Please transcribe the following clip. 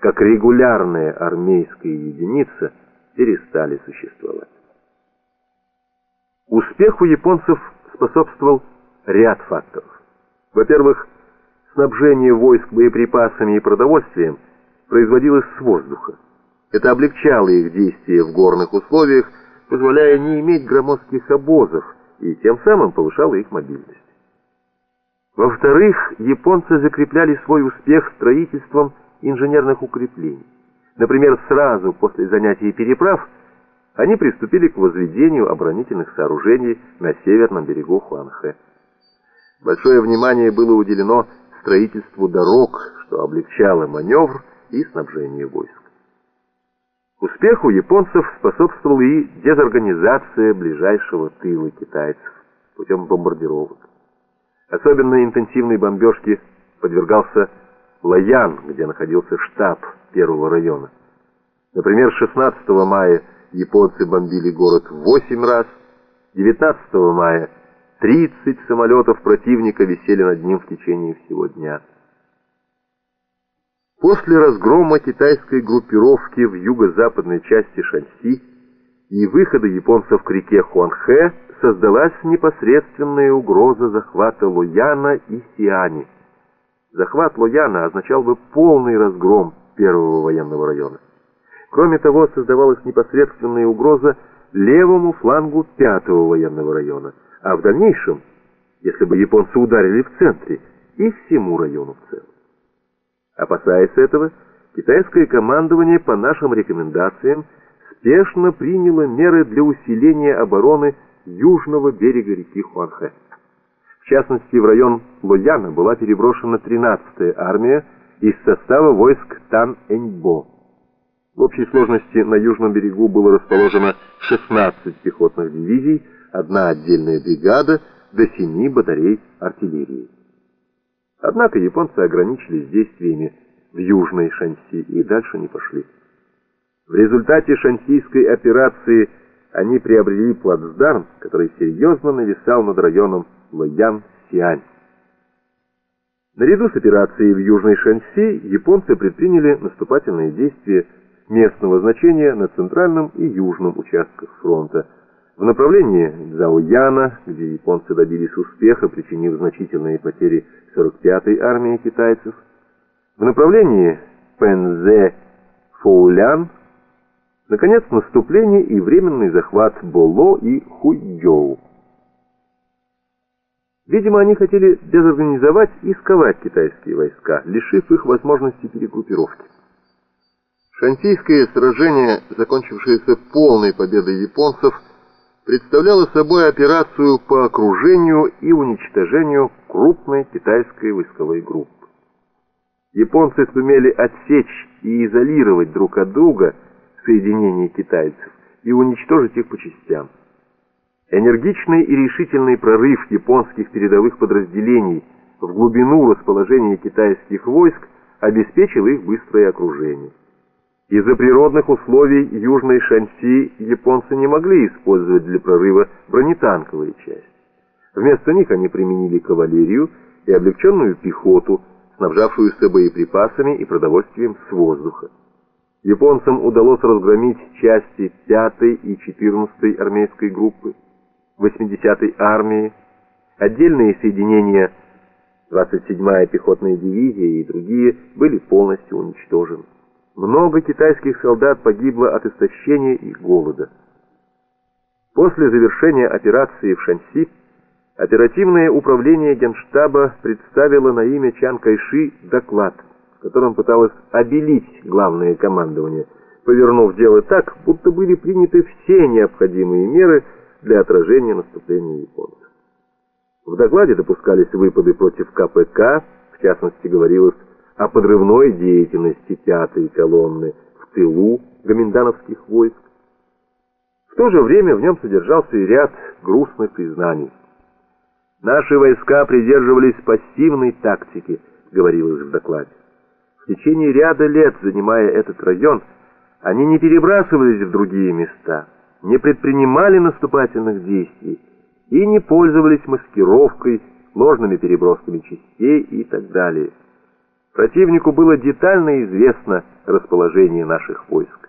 как регулярная армейская единица перестали существовать. Успеху японцев способствовал ряд факторов. Во-первых, снабжение войск боеприпасами и продовольствием производилось с воздуха. Это облегчало их действия в горных условиях, позволяя не иметь громоздких обозов и тем самым повышало их мобильность. Во-вторых, японцы закрепляли свой успех строительством инженерных укреплений. Например, сразу после занятий переправ они приступили к возведению оборонительных сооружений на северном берегу Хуанхэ. Большое внимание было уделено строительству дорог, что облегчало маневр и снабжение войск. Успеху японцев способствовала и дезорганизация ближайшего тыла китайцев путем бомбардировок. Особенно интенсивной бомбежке подвергался Лаян, где находился штаб первого района. Например, 16 мая японцы бомбили город 8 раз, 19 мая 30 самолетов противника висели над ним в течение всего дня. После разгрома китайской группировки в юго-западной части Шаньси и выхода японцев к реке Хуанхэ создалась непосредственная угроза захвата Лояна и Сиани. Захват Лояна означал бы полный разгром первого военного района. Кроме того, создавалась непосредственная угроза левому флангу пятого военного района, а в дальнейшем, если бы японцы ударили в центре, и всему району в целом. Опасаясь этого, китайское командование по нашим рекомендациям спешно приняло меры для усиления обороны южного берега реки Хуанхэ. В частности, в район Лояна была переброшена 13-я армия из состава войск Тан-Эньбо. В общей сложности на южном берегу было расположено 16 пехотных дивизий, одна отдельная бригада до 7 батарей артиллерии. Однако японцы ограничились действиями в Южной Шанси и дальше не пошли. В результате шансийской операции они приобрели плацдарм, который серьезно нависал над районом Лоян-Сиань. Наряду с операцией в Южной Шанси японцы предприняли наступательные действия местного значения на центральном и южном участках фронта – в направлении Цзаояна, где японцы добились успеха, причинив значительные потери 45-й армии китайцев, в направлении Пензе-Фоулян, наконец, наступление и временный захват Боло и Хуйоу. Видимо, они хотели дезорганизовать и сковать китайские войска, лишив их возможности перегруппировки. Шантийское сражение, закончившееся полной победой японцев, представляла собой операцию по окружению и уничтожению крупной китайской войсковой группы. Японцы сумели отсечь и изолировать друг от друга соединения китайцев и уничтожить их по частям. Энергичный и решительный прорыв японских передовых подразделений в глубину расположения китайских войск обеспечил их быстрое окружение. Из-за природных условий Южной Шанси японцы не могли использовать для прорыва бронетанковые части. Вместо них они применили кавалерию и облегченную пехоту, снабжавшуюся боеприпасами и продовольствием с воздуха. Японцам удалось разгромить части 5-й и 14-й армейской группы, 80-й армии, отдельные соединения 27-я пехотная дивизия и другие были полностью уничтожены. Много китайских солдат погибло от истощения и голода. После завершения операции в Шанси оперативное управление Генштаба представило на имя Чан Кайши доклад, в котором пыталось обелить главное командование, повернув дело так, будто были приняты все необходимые меры для отражения наступления японцев. В докладе допускались выпады против КПК, в частности говорилось о подрывной деятельности пятой колонны в тылу гоминдановских войск. В то же время в нем содержался и ряд грустных признаний. «Наши войска придерживались пассивной тактики», — говорилось в докладе. В течение ряда лет, занимая этот район, они не перебрасывались в другие места, не предпринимали наступательных действий и не пользовались маскировкой, ложными перебросками частей и так далее. Противнику было детально известно расположение наших войск.